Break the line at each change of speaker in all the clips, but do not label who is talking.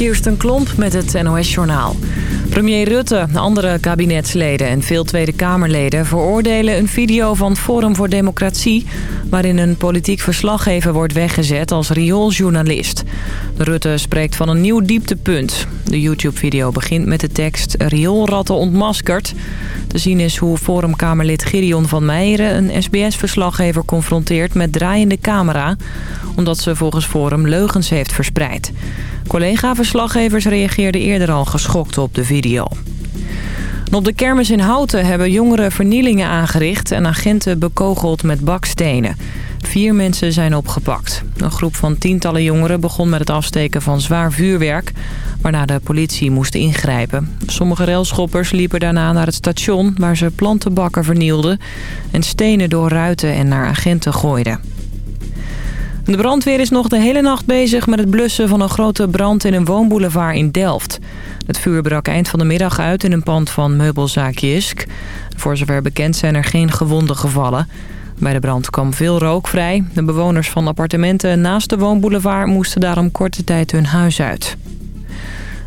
Kirsten Klomp met het NOS-journaal. Premier Rutte, andere kabinetsleden en veel Tweede Kamerleden... veroordelen een video van Forum voor Democratie... waarin een politiek verslaggever wordt weggezet als riooljournalist. Rutte spreekt van een nieuw dieptepunt. De YouTube-video begint met de tekst rioolratten ontmaskerd. Te zien is hoe Forumkamerlid Gideon van Meijeren... een SBS-verslaggever confronteert met draaiende camera... omdat ze volgens Forum leugens heeft verspreid. Collega-verslaggevers reageerden eerder al geschokt op de video. op de kermis in Houten hebben jongeren vernielingen aangericht... en agenten bekogeld met bakstenen. Vier mensen zijn opgepakt. Een groep van tientallen jongeren begon met het afsteken van zwaar vuurwerk... waarna de politie moest ingrijpen. Sommige railschoppers liepen daarna naar het station... waar ze plantenbakken vernielden... en stenen door ruiten en naar agenten gooiden. De brandweer is nog de hele nacht bezig met het blussen van een grote brand in een woonboulevard in Delft. Het vuur brak eind van de middag uit in een pand van meubelzaak Jisk. Voor zover bekend zijn er geen gewonden gevallen. Bij de brand kwam veel rook vrij. De bewoners van appartementen naast de woonboulevard moesten daarom korte tijd hun huis uit.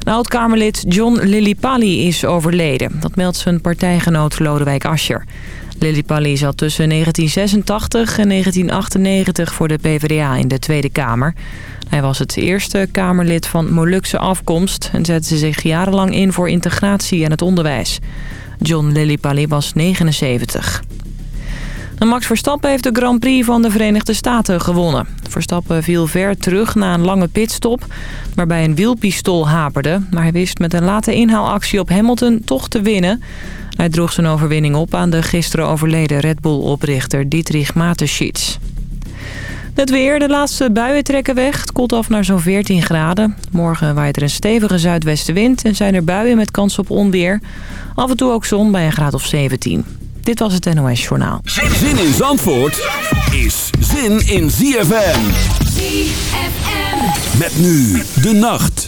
oud-Kamerlid John Lillipali is overleden. Dat meldt zijn partijgenoot Lodewijk Asscher. Lillipali zat tussen 1986 en 1998 voor de PvdA in de Tweede Kamer. Hij was het eerste Kamerlid van Molukse afkomst... en zette zich jarenlang in voor integratie en het onderwijs. John Lillipali was 79. Max Verstappen heeft de Grand Prix van de Verenigde Staten gewonnen. Verstappen viel ver terug na een lange pitstop... waarbij een wielpistool haperde. Maar hij wist met een late inhaalactie op Hamilton toch te winnen... Hij droeg zijn overwinning op aan de gisteren overleden Red Bull-oprichter Dietrich Mateschitz. Het weer, de laatste buien trekken weg. Het koelt af naar zo'n 14 graden. Morgen waait er een stevige zuidwestenwind en zijn er buien met kans op onweer. Af en toe ook zon bij een graad of 17. Dit was het NOS Journaal.
Zin in Zandvoort is zin in ZFM. ZFM. Met nu de nacht.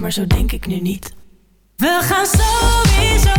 Maar zo denk ik nu niet. We gaan sowieso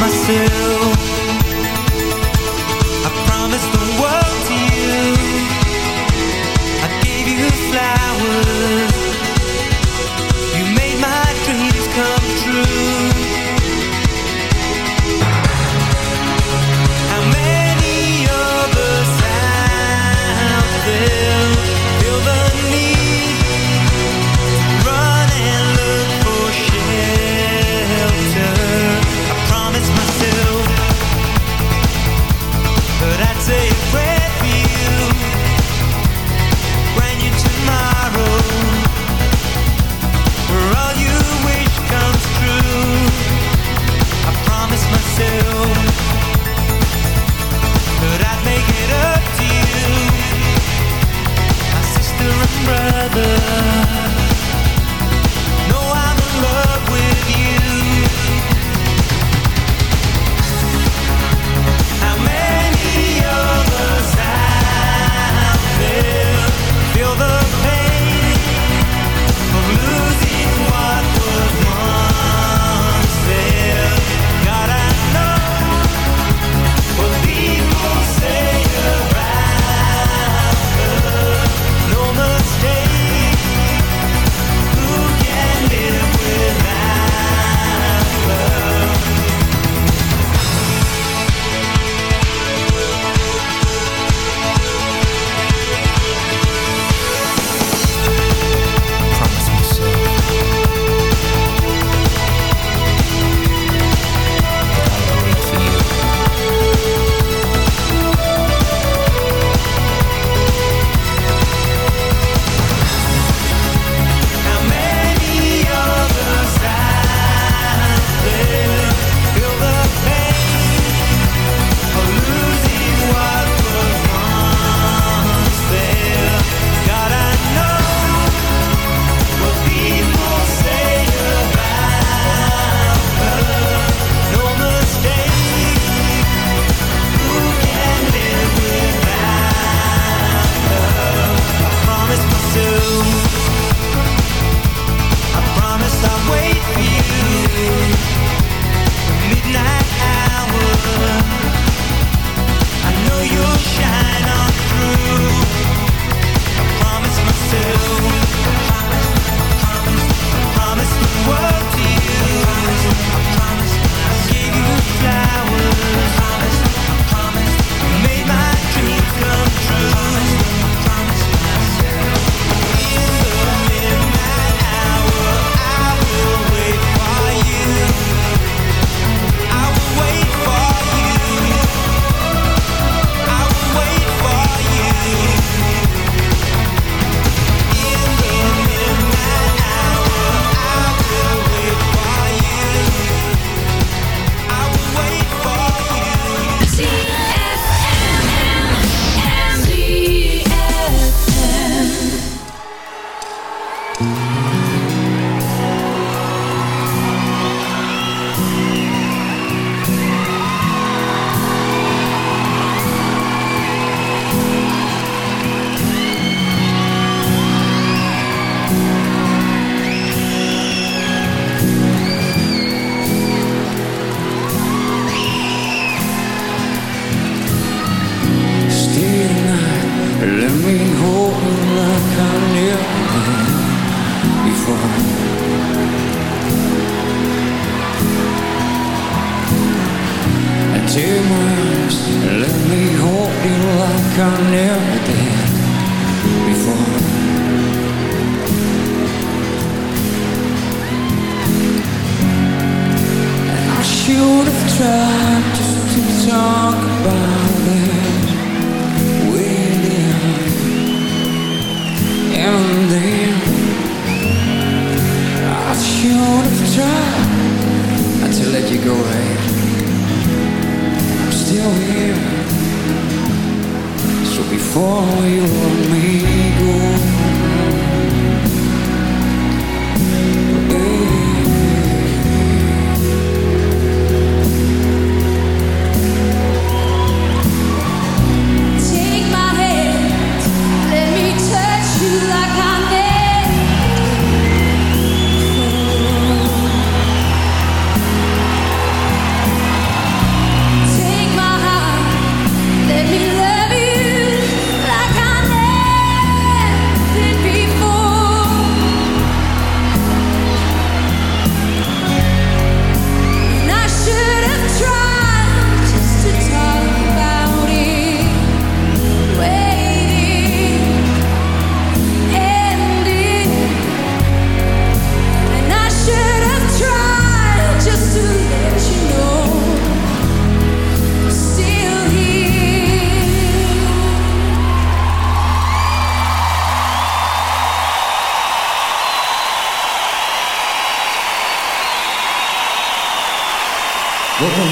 myself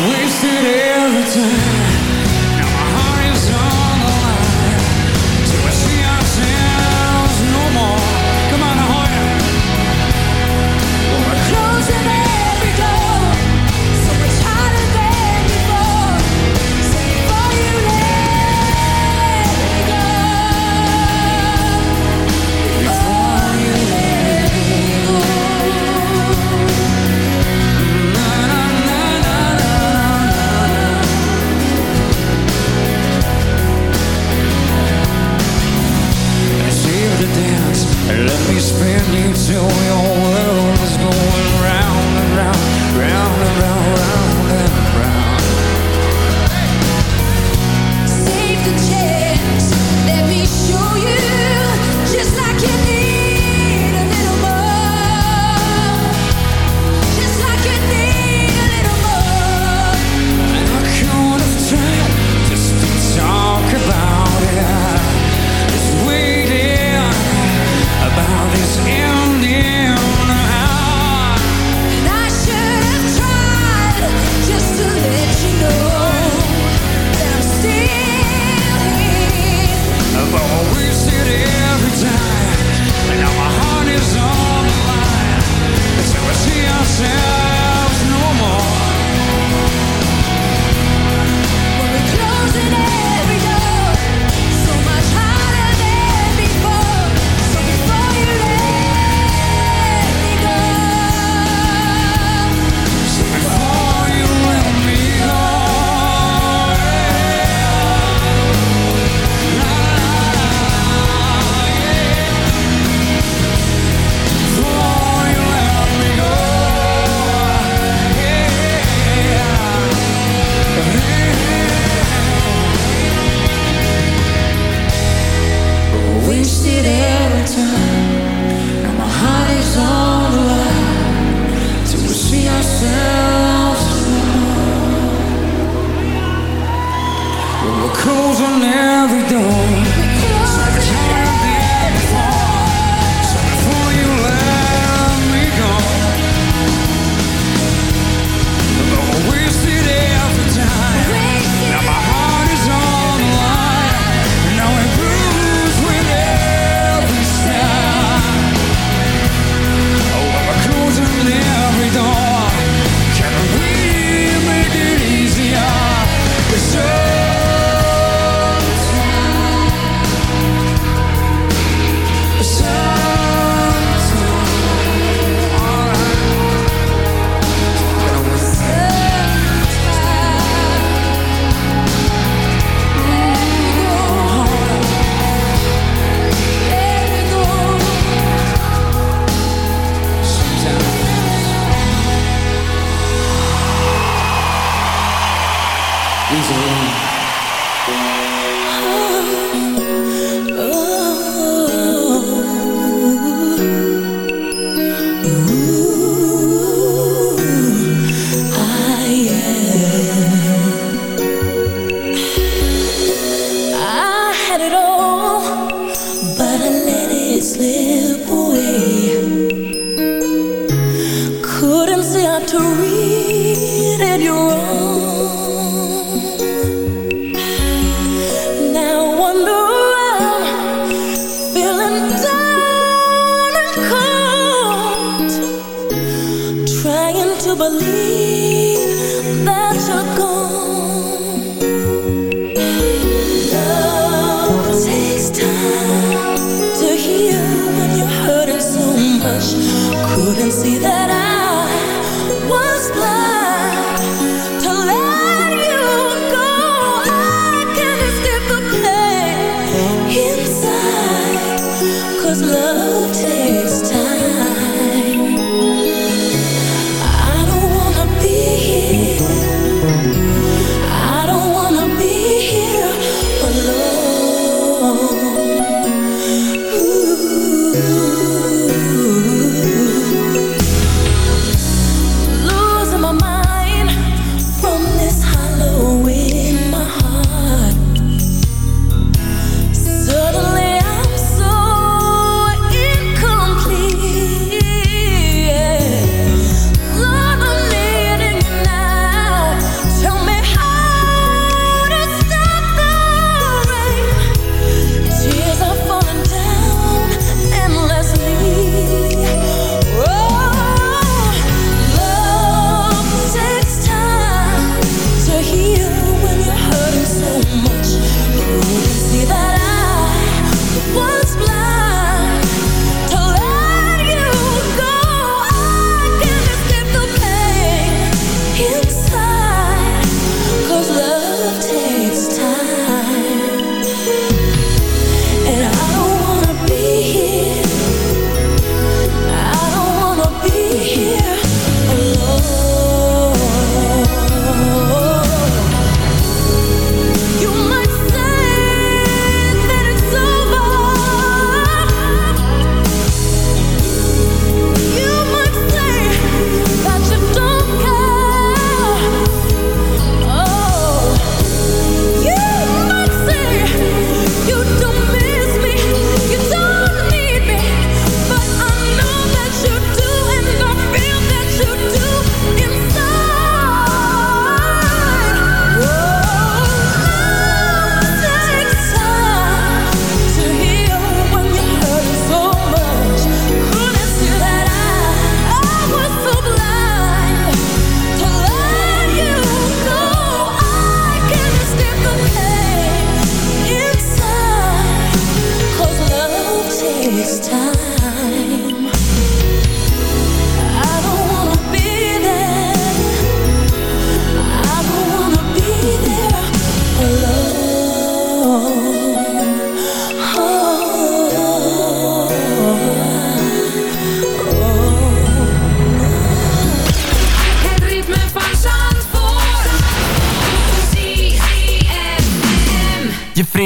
wasted every time.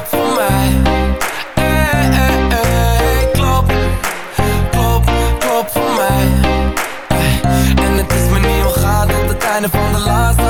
klop voor mij. Ey, ey, ey, klop, klop, klop voor mij. En het is me niet ontgaan tot het einde van de laatste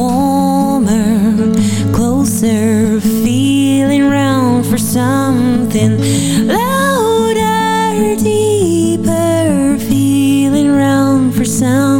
warmer, closer, feeling round for something louder, deeper, feeling round for sound.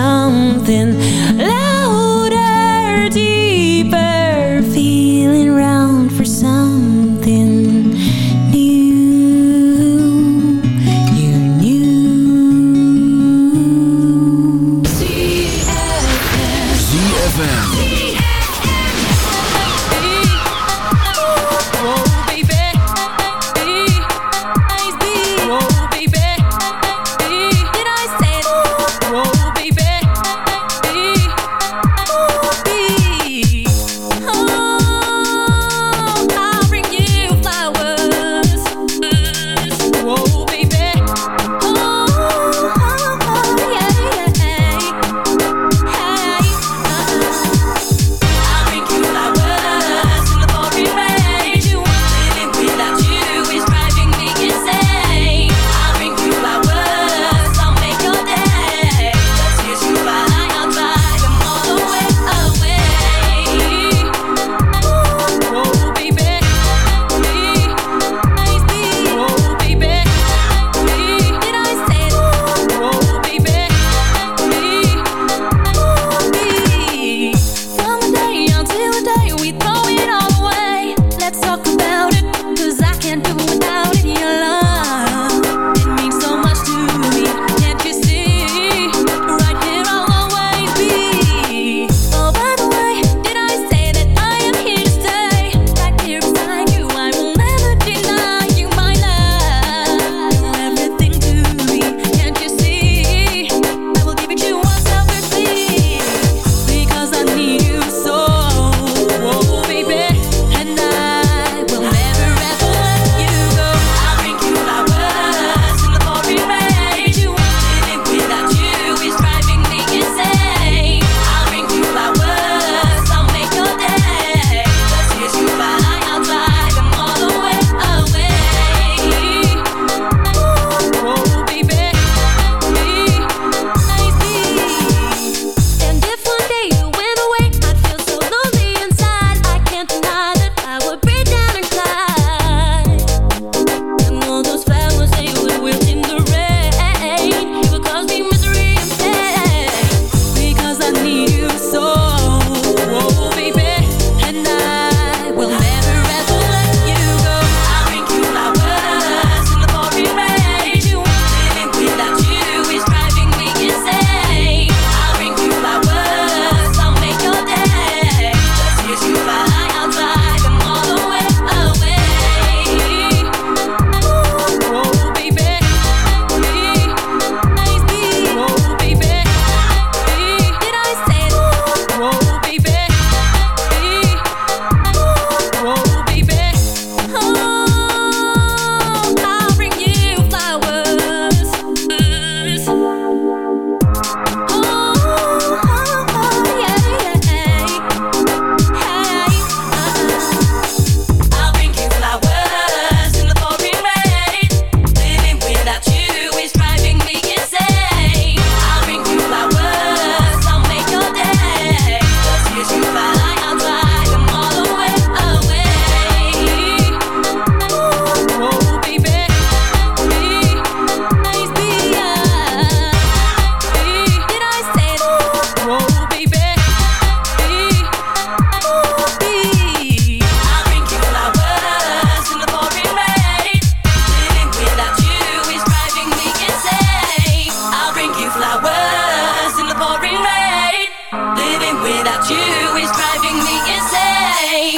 down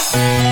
face